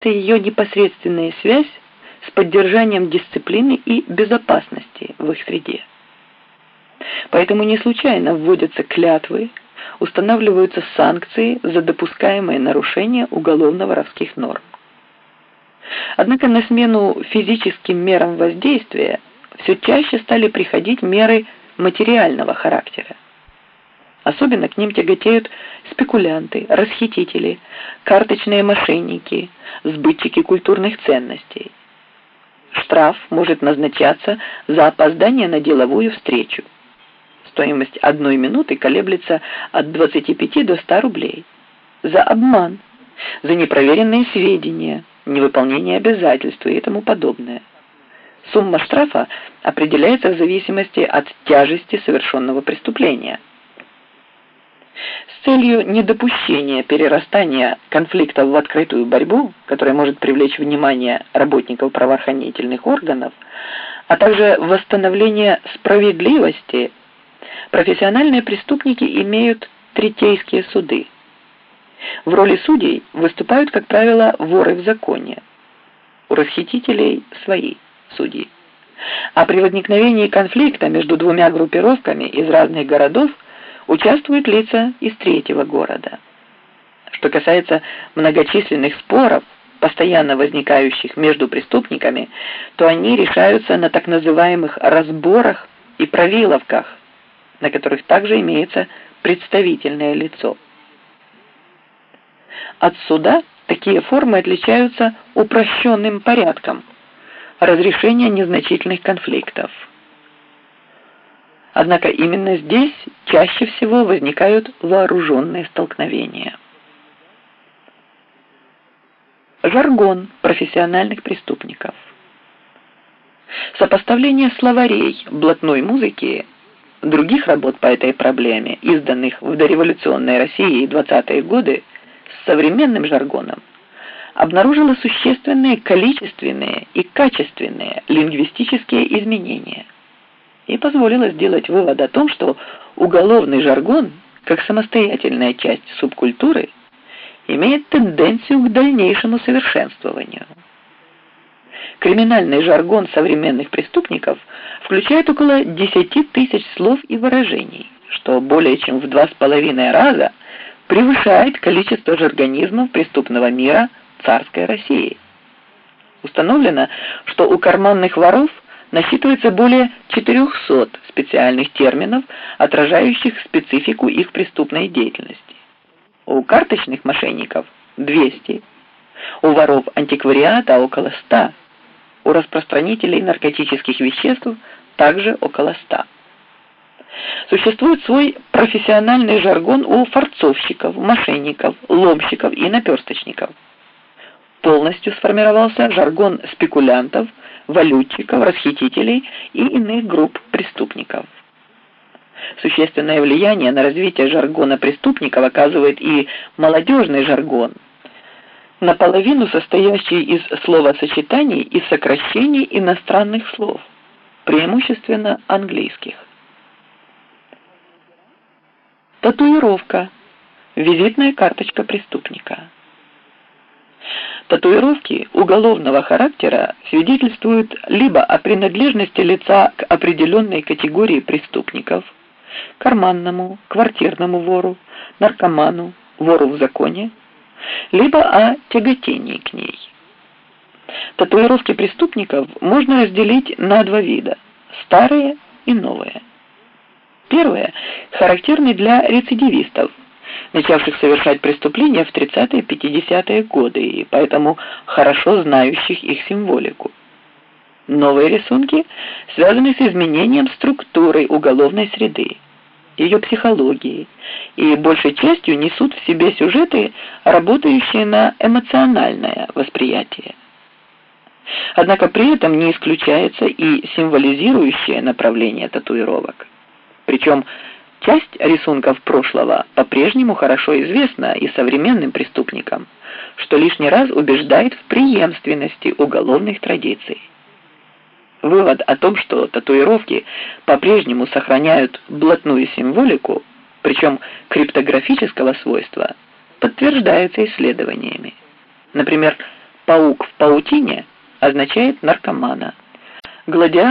это ее непосредственная связь с поддержанием дисциплины и безопасности в их среде. Поэтому не случайно вводятся клятвы, устанавливаются санкции за допускаемое нарушение уголовно-воровских норм. Однако на смену физическим мерам воздействия все чаще стали приходить меры материального характера. Особенно к ним тяготеют спекулянты, расхитители, карточные мошенники, сбытчики культурных ценностей. Штраф может назначаться за опоздание на деловую встречу. Стоимость одной минуты колеблется от 25 до 100 рублей. За обман, за непроверенные сведения, невыполнение обязательств и тому подобное. Сумма штрафа определяется в зависимости от тяжести совершенного преступления – целью недопущения перерастания конфликтов в открытую борьбу, которая может привлечь внимание работников правоохранительных органов, а также восстановления справедливости, профессиональные преступники имеют третейские суды. В роли судей выступают, как правило, воры в законе. У расхитителей свои судьи. А при возникновении конфликта между двумя группировками из разных городов – участвуют лица из третьего города. Что касается многочисленных споров, постоянно возникающих между преступниками, то они решаются на так называемых разборах и провиловках, на которых также имеется представительное лицо. От суда такие формы отличаются упрощенным порядком разрешения незначительных конфликтов. Однако именно здесь чаще всего возникают вооруженные столкновения. Жаргон профессиональных преступников. Сопоставление словарей блатной музыки других работ по этой проблеме, изданных в дореволюционной России и 20-е годы, с современным жаргоном, обнаружило существенные количественные и качественные лингвистические изменения – и позволила сделать вывод о том, что уголовный жаргон, как самостоятельная часть субкультуры, имеет тенденцию к дальнейшему совершенствованию. Криминальный жаргон современных преступников включает около 10 тысяч слов и выражений, что более чем в два с половиной раза превышает количество жаргонизмов преступного мира царской России. Установлено, что у карманных воров – насчитывается более 400 специальных терминов, отражающих специфику их преступной деятельности. У карточных мошенников 200, у воров антиквариата около 100, у распространителей наркотических веществ также около 100. Существует свой профессиональный жаргон у форцовщиков, мошенников, ломщиков и наперсточников. Полностью сформировался жаргон спекулянтов, валютчиков, расхитителей и иных групп преступников. Существенное влияние на развитие жаргона преступников оказывает и молодежный жаргон, наполовину состоящий из словосочетаний и сокращений иностранных слов, преимущественно английских. Татуировка. Визитная карточка преступника. Татуировки уголовного характера свидетельствуют либо о принадлежности лица к определенной категории преступников, карманному, квартирному вору, наркоману, вору в законе, либо о тяготении к ней. Татуировки преступников можно разделить на два вида – старые и новые. Первые характерны для рецидивистов – начавших совершать преступления в 30-50-е годы и поэтому хорошо знающих их символику. Новые рисунки связаны с изменением структуры уголовной среды, ее психологии, и большей частью несут в себе сюжеты, работающие на эмоциональное восприятие. Однако при этом не исключается и символизирующее направление татуировок. Причем Часть рисунков прошлого по-прежнему хорошо известна и современным преступникам, что лишний раз убеждает в преемственности уголовных традиций. Вывод о том, что татуировки по-прежнему сохраняют блатную символику, причем криптографического свойства, подтверждается исследованиями. Например, паук в паутине означает наркомана. Гладиатор